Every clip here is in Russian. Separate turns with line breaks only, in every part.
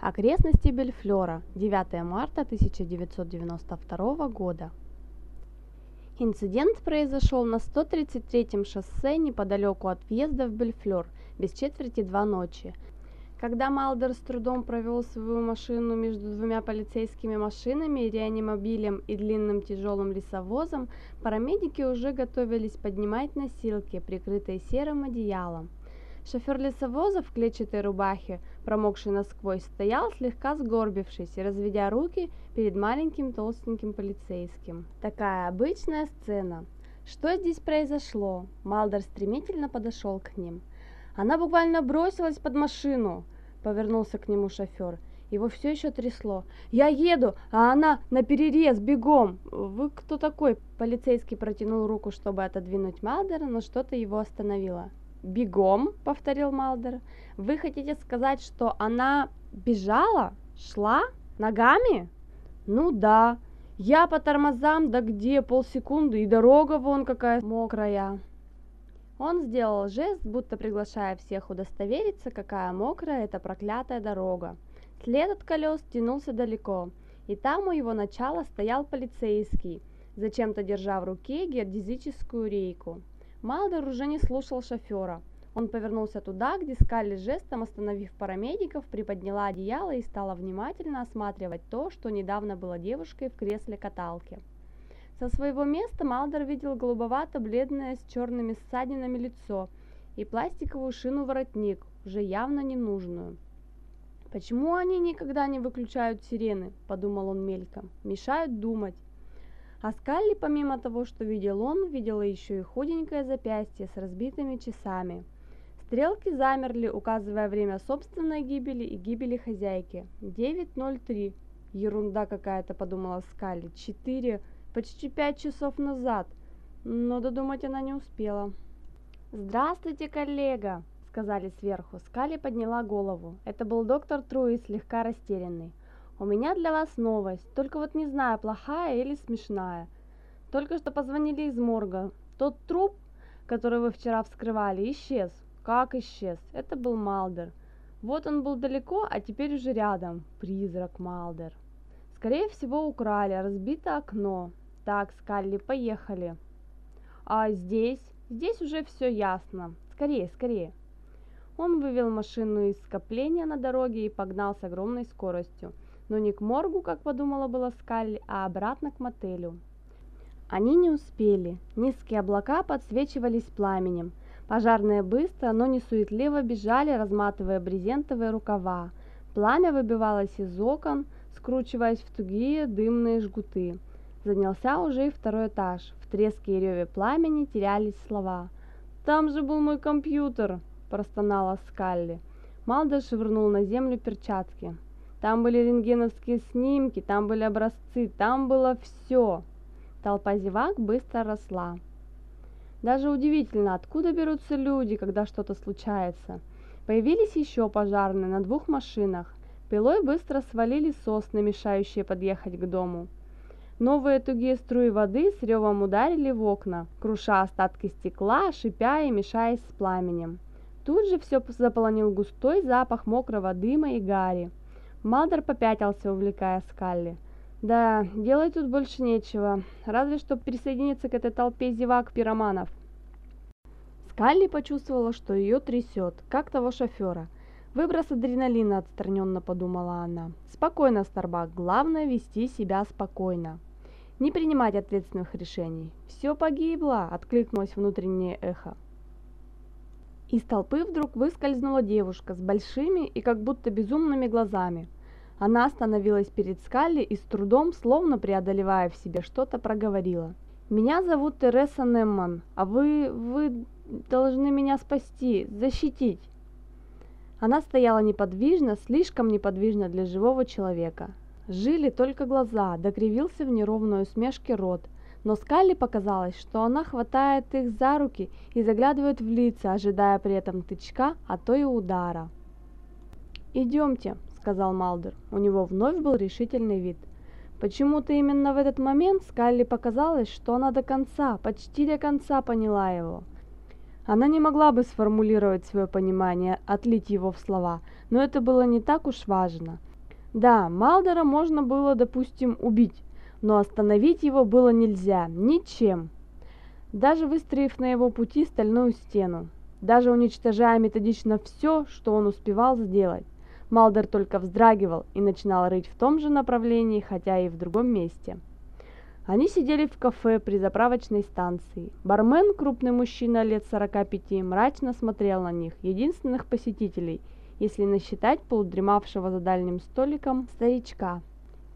Окрестности Бельфлора, 9 марта 1992 года. Инцидент произошел на 133-м шоссе неподалеку от въезда в Бельфлор, без четверти два ночи. Когда Малдер с трудом провел свою машину между двумя полицейскими машинами, реанимобилем и длинным тяжелым лесовозом, парамедики уже готовились поднимать носилки, прикрытые серым одеялом. Шофер лесовоза в клетчатой рубахе, промокший насквозь, стоял слегка сгорбившись и разведя руки перед маленьким толстеньким полицейским. Такая обычная сцена. Что здесь произошло? Малдер стремительно подошел к ним. Она буквально бросилась под машину, повернулся к нему шофер. Его все еще трясло. «Я еду, а она на перерез, бегом!» «Вы кто такой?» Полицейский протянул руку, чтобы отодвинуть Малдера, но что-то его остановило. «Бегом», — повторил Малдер. «Вы хотите сказать, что она бежала? Шла? Ногами?» «Ну да. Я по тормозам, да где полсекунды, и дорога вон какая мокрая». Он сделал жест, будто приглашая всех удостовериться, какая мокрая эта проклятая дорога. След от колес тянулся далеко, и там у его начала стоял полицейский, зачем-то держа в руке геодезическую рейку. Малдер уже не слушал шофера. Он повернулся туда, где Скалли жестом, остановив парамедиков, приподняла одеяло и стала внимательно осматривать то, что недавно было девушкой в кресле каталки. Со своего места Малдер видел голубовато-бледное с черными ссадинами лицо и пластиковую шину-воротник, уже явно ненужную. «Почему они никогда не выключают сирены?» – подумал он мельком. «Мешают думать». А Скалли, помимо того, что видел он, видела еще и худенькое запястье с разбитыми часами. Стрелки замерли, указывая время собственной гибели и гибели хозяйки. 9.03. Ерунда какая-то, подумала Скалли. Четыре, почти пять часов назад. Но додумать она не успела. «Здравствуйте, коллега!» — сказали сверху. Скали подняла голову. Это был доктор Труи, слегка растерянный. У меня для вас новость, только вот не знаю, плохая или смешная. Только что позвонили из морга. Тот труп, который вы вчера вскрывали, исчез. Как исчез? Это был Малдер. Вот он был далеко, а теперь уже рядом. Призрак Малдер. Скорее всего, украли, разбито окно. Так, Скалли, поехали. А здесь? Здесь уже все ясно. Скорее, скорее. Он вывел машину из скопления на дороге и погнал с огромной скоростью но не к моргу, как подумала была Скалли, а обратно к мотелю. Они не успели. Низкие облака подсвечивались пламенем. Пожарные быстро, но не суетливо бежали, разматывая брезентовые рукава. Пламя выбивалось из окон, скручиваясь в тугие дымные жгуты. Занялся уже и второй этаж. В треске и реве пламени терялись слова. «Там же был мой компьютер!» – простонала Скалли. Малдер швырнул на землю перчатки. Там были рентгеновские снимки, там были образцы, там было все. Толпа зевак быстро росла. Даже удивительно, откуда берутся люди, когда что-то случается. Появились еще пожарные на двух машинах. Пилой быстро свалили сосны, мешающие подъехать к дому. Новые тугие струи воды с ревом ударили в окна, круша остатки стекла, шипя и мешаясь с пламенем. Тут же все заполонил густой запах мокрого дыма и гари. Малдер попятился, увлекая Скалли. Да, делать тут больше нечего, разве что присоединиться к этой толпе зевак-пироманов. Скалли почувствовала, что ее трясет, как того шофера. Выброс адреналина, отстраненно подумала она. Спокойно, Старбак, главное вести себя спокойно. Не принимать ответственных решений. Все погибло, откликнулось внутреннее эхо. Из толпы вдруг выскользнула девушка с большими и как будто безумными глазами. Она остановилась перед Скалли и с трудом, словно преодолевая в себе что-то, проговорила. «Меня зовут Тереса Немман, а вы... вы должны меня спасти, защитить!» Она стояла неподвижно, слишком неподвижно для живого человека. Жили только глаза, докривился в неровной усмешке рот – но Скалли показалось, что она хватает их за руки и заглядывает в лица, ожидая при этом тычка, а то и удара. «Идемте», — сказал Малдер. У него вновь был решительный вид. Почему-то именно в этот момент Скалли показалось, что она до конца, почти до конца поняла его. Она не могла бы сформулировать свое понимание, отлить его в слова, но это было не так уж важно. Да, Малдера можно было, допустим, убить, но остановить его было нельзя, ничем. Даже выстроив на его пути стальную стену, даже уничтожая методично все, что он успевал сделать, Малдер только вздрагивал и начинал рыть в том же направлении, хотя и в другом месте. Они сидели в кафе при заправочной станции. Бармен, крупный мужчина лет 45, мрачно смотрел на них, единственных посетителей, если насчитать полудремавшего за дальним столиком старичка.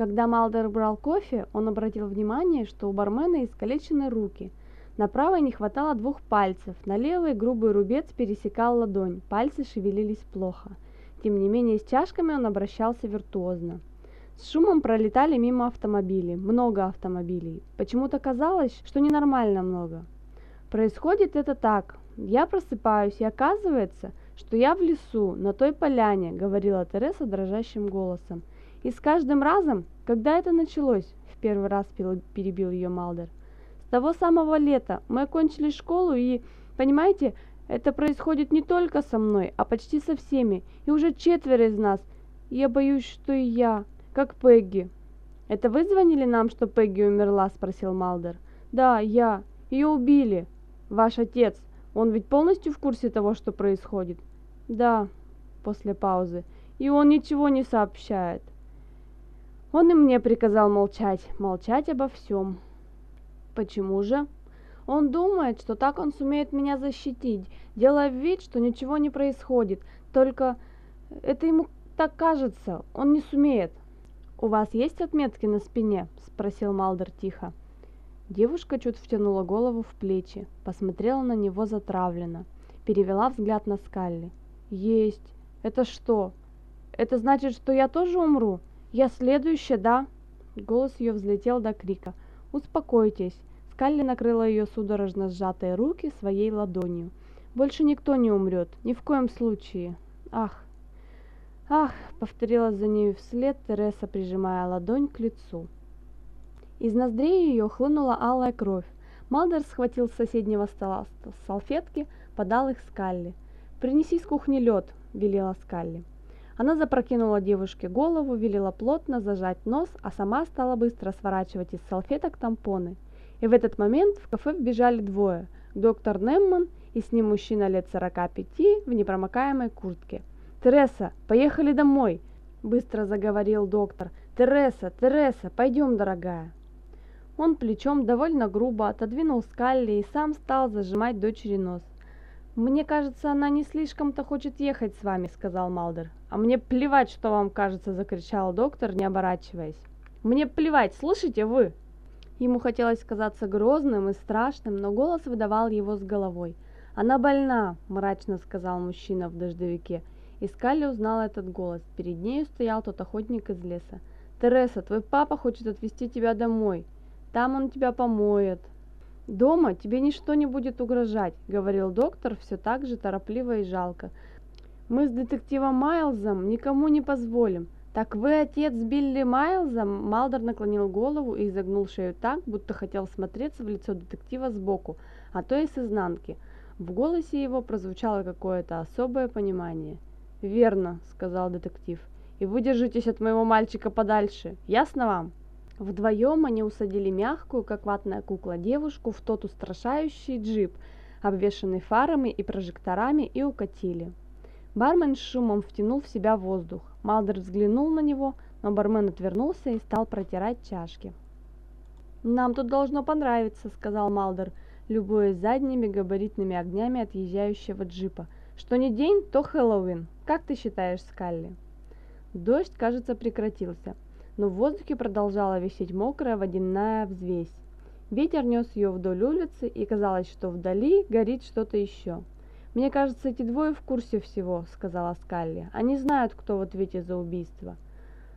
Когда Малдер брал кофе, он обратил внимание, что у бармена искалечены руки. На правой не хватало двух пальцев, на левой грубый рубец пересекал ладонь, пальцы шевелились плохо. Тем не менее, с чашками он обращался виртуозно. С шумом пролетали мимо автомобили, много автомобилей. Почему-то казалось, что ненормально много. Происходит это так. Я просыпаюсь, и оказывается, что я в лесу, на той поляне, говорила Тереса дрожащим голосом. И с каждым разом, когда это началось, в первый раз перебил ее Малдер. С того самого лета мы окончили школу и, понимаете, это происходит не только со мной, а почти со всеми, и уже четверо из нас. Я боюсь, что и я как Пегги». «Это вы звонили нам, что Пегги умерла?» – спросил Малдер. «Да, я. Ее убили. Ваш отец. Он ведь полностью в курсе того, что происходит?» «Да», – после паузы. «И он ничего не сообщает». Он и мне приказал молчать, молчать обо всем. Почему же? Он думает, что так он сумеет меня защитить, делая вид, что ничего не происходит. Только это ему так кажется, он не сумеет. «У вас есть отметки на спине?» – спросил Малдер тихо. Девушка чуть втянула голову в плечи, посмотрела на него затравленно, перевела взгляд на Скалли. «Есть. Это что? Это значит, что я тоже умру? Я следующая, да?» Голос ее взлетел до крика. «Успокойтесь». Скалли накрыла ее судорожно сжатые руки своей ладонью. «Больше никто не умрет. Ни в коем случае. Ах, «Ах!» — повторила за нею вслед Тереса, прижимая ладонь к лицу. Из ноздрей ее хлынула алая кровь. Малдер схватил с соседнего стола салфетки, подал их Скалли. «Принеси с кухни лед», — велела Скалли. Она запрокинула девушке голову, велела плотно зажать нос, а сама стала быстро сворачивать из салфеток тампоны. И в этот момент в кафе вбежали двое – доктор Немман и с ним мужчина лет 45 в непромокаемой куртке – «Тереса, поехали домой!» – быстро заговорил доктор. «Тереса, Тереса, пойдем, дорогая!» Он плечом довольно грубо отодвинул Скалли и сам стал зажимать дочери нос. «Мне кажется, она не слишком-то хочет ехать с вами», — сказал Малдер. «А мне плевать, что вам кажется», — закричал доктор, не оборачиваясь. «Мне плевать, слышите вы?» Ему хотелось казаться грозным и страшным, но голос выдавал его с головой. «Она больна», — мрачно сказал мужчина в дождевике. И Скалли узнала этот голос. Перед нею стоял тот охотник из леса. «Тереса, твой папа хочет отвезти тебя домой. Там он тебя помоет». «Дома тебе ничто не будет угрожать», — говорил доктор все так же торопливо и жалко. «Мы с детективом Майлзом никому не позволим». «Так вы отец Билли Майлза?» Малдер наклонил голову и изогнул шею так, будто хотел смотреться в лицо детектива сбоку, а то и с изнанки. В голосе его прозвучало какое-то особое понимание. «Верно», — сказал детектив. «И вы держитесь от моего мальчика подальше. Ясно вам?» Вдвоем они усадили мягкую, как ватная кукла, девушку в тот устрашающий джип, обвешанный фарами и прожекторами, и укатили. Бармен с шумом втянул в себя воздух. Малдер взглянул на него, но бармен отвернулся и стал протирать чашки. «Нам тут должно понравиться», — сказал Малдер, любуясь задними габаритными огнями отъезжающего джипа — что не день, то Хэллоуин. Как ты считаешь, Скалли? Дождь, кажется, прекратился, но в воздухе продолжала висеть мокрая водяная взвесь. Ветер нес ее вдоль улицы, и казалось, что вдали горит что-то еще. «Мне кажется, эти двое в курсе всего», — сказала Скалли. «Они знают, кто в ответе за убийство».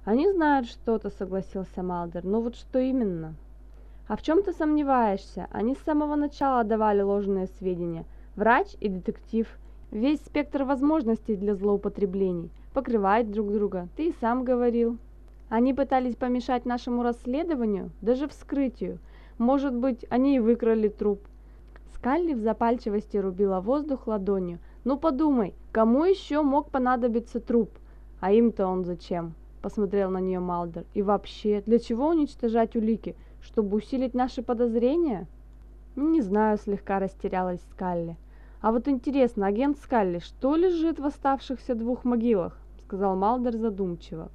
«Они знают что-то», — согласился Малдер. «Но вот что именно?» «А в чем ты сомневаешься? Они с самого начала давали ложные сведения. Врач и детектив. Весь спектр возможностей для злоупотреблений. Покрывать друг друга. Ты и сам говорил. Они пытались помешать нашему расследованию, даже вскрытию. Может быть, они и выкрали труп. Скалли в запальчивости рубила воздух ладонью. Ну подумай, кому еще мог понадобиться труп? А им-то он зачем? посмотрел на нее Малдер. «И вообще, для чего уничтожать улики? Чтобы усилить наши подозрения?» «Не знаю», — слегка растерялась Скалли. «А вот интересно, агент Скалли, что лежит в оставшихся двух могилах?» — сказал Малдер задумчиво.